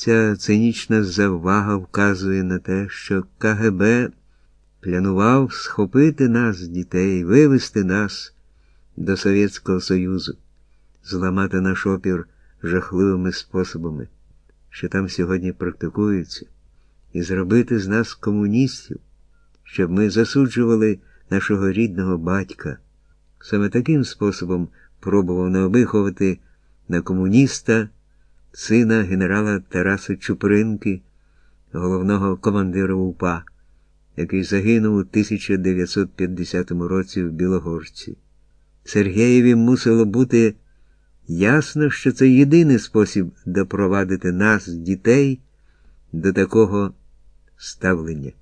Ця цинічна заввага вказує на те, що КГБ планував схопити нас, дітей, вивести нас до Совєтського Союзу, зламати наш опір жахливими способами, що там сьогодні практикуються, і зробити з нас комуністів, щоб ми засуджували нашого рідного батька. Саме таким способом пробував навиховати на комуніста сина генерала Тараса Чупринки, головного командира УПА, який загинув у 1950 році в Білогорці. Сергієві мусило бути ясно, що це єдиний спосіб допровадити нас, дітей, до такого ставлення.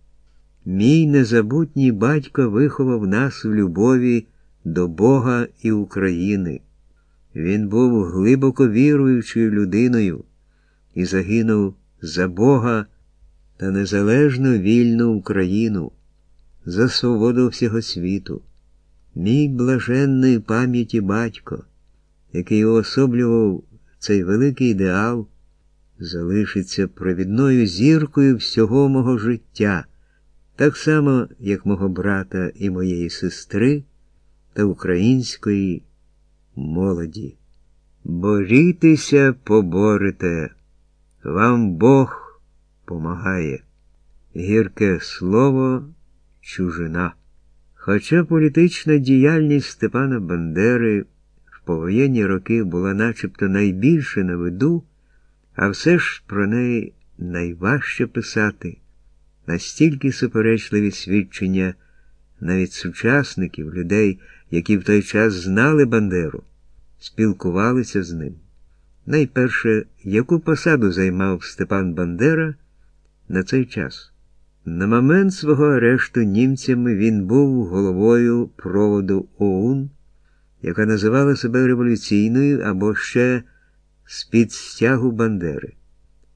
Мій незабутній батько виховав нас у любові до Бога і України. Він був глибоко віруючою людиною і загинув за Бога та незалежну вільну Україну, за свободу всього світу. Мій блаженної пам'яті батько, який уособлював цей великий ідеал, залишиться провідною зіркою всього мого життя, так само, як мого брата і моєї сестри та української молоді. Борітеся, поборете, вам Бог помагає. Гірке слово чужина. Хоча політична діяльність Степана Бандери в повоєнні роки була начебто найбільше на виду, а все ж про неї найважче писати, настільки суперечливі свідчення навіть сучасників, людей, які в той час знали Бандеру, спілкувалися з ним. Найперше, яку посаду займав Степан Бандера на цей час? На момент свого арешту німцями він був головою проводу ОУН, яка називала себе революційною або ще з-під стягу Бандери.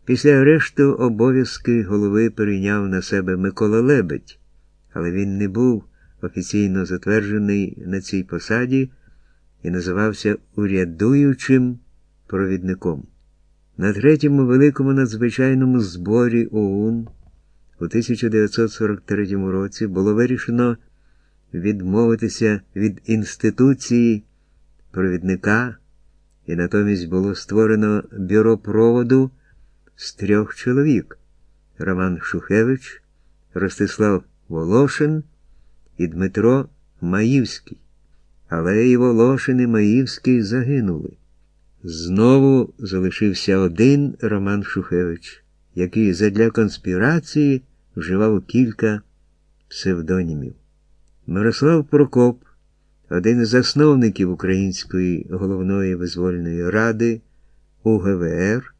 Після арешту обов'язки голови перейняв на себе Микола Лебедь, але він не був офіційно затверджений на цій посаді і називався урядуючим провідником. На третьому великому надзвичайному зборі ОУН у 1943 році було вирішено відмовитися від інституції провідника, і натомість було створено бюро проводу з трьох чоловік Роман Шухевич, Ростислав Волошин і Дмитро Маївський. Але і Волошин і Маївський загинули. Знову залишився один Роман Шухевич, який задля конспірації вживав кілька псевдонімів. Мирослав Прокоп, один із засновників Української головної визвольної ради УГВР,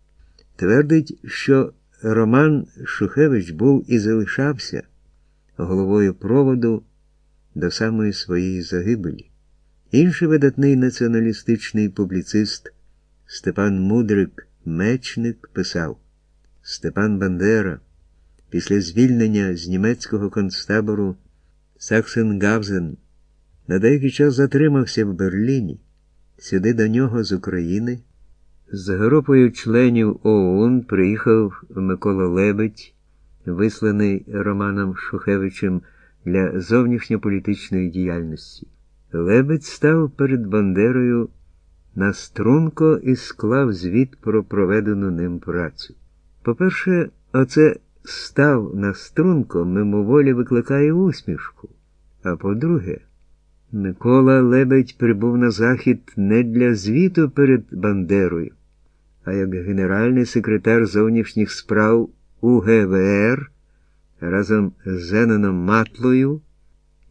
твердить, що Роман Шухевич був і залишався головою проводу до самої своєї загибелі. Інший видатний націоналістичний публіцист Степан Мудрик Мечник писав Степан Бандера після звільнення з німецького концтабору Саксенгавзен на деякий час затримався в Берліні. Сюди до нього з України. З групою членів ОУН приїхав Микола Лебедь, висланий Романом Шухевичем для зовнішньополітичної діяльності. Лебедь став перед Бандерою на струнко і склав звіт про проведену ним працю. По-перше, оце став на струнко мимоволі викликає усмішку. А по-друге, Микола Лебедь прибув на захід не для звіту перед Бандерою, а як генеральний секретар зовнішніх справ УГВР разом з Зеноном Матлою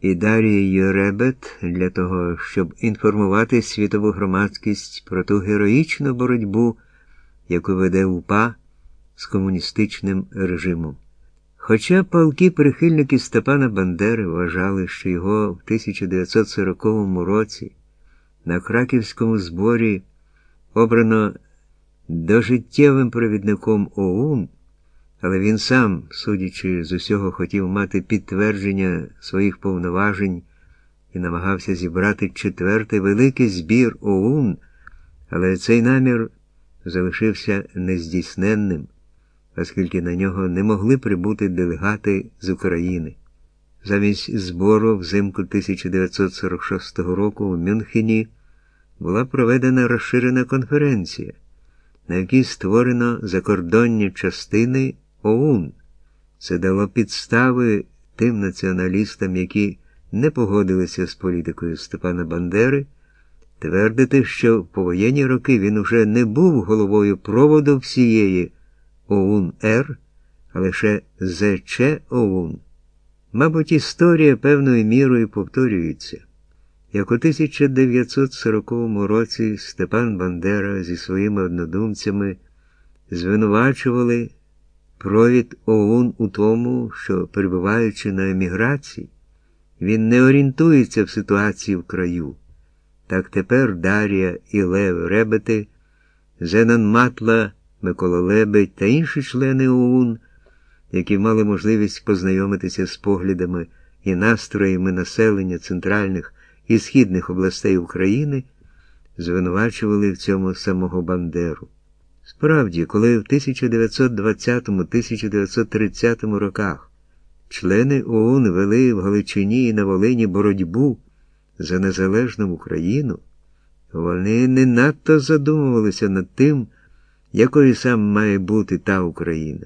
і Дарією Ребет для того, щоб інформувати світову громадськість про ту героїчну боротьбу, яку веде УПА з комуністичним режимом. Хоча палки прихильники Степана Бандери вважали, що його в 1940 році на Краківському зборі обрано дожиттєвим провідником ОУН, але він сам, судячи з усього, хотів мати підтвердження своїх повноважень і намагався зібрати четвертий великий збір ОУН, але цей намір залишився нездійсненним. оскільки на нього не могли прибути делегати з України. Замість збору взимку 1946 року у Мюнхені була проведена розширена конференція, на якій створено закордонні частини ОУН. Це дало підстави тим націоналістам, які не погодилися з політикою Степана Бандери, твердити, що в повоєнні роки він уже не був головою проводу всієї ОУН-Р, а лише ЗЧ ОУН. Мабуть, історія певною мірою повторюється. Як у 1940 році Степан Бандера зі своїми однодумцями звинувачували провід ОУН у тому, що, перебуваючи на еміграції, він не орієнтується в ситуації в краю. Так тепер Дар'я і Лев Ребети, Зенан Матла, Микола Лебедь та інші члени ОУН, які мали можливість познайомитися з поглядами і настроями населення центральних і східних областей України, звинувачували в цьому самого Бандеру. Справді, коли в 1920-1930 роках члени ОУН вели в Галичині і на Волині боротьбу за незалежну Україну, вони не надто задумувалися над тим, якою сам має бути та Україна.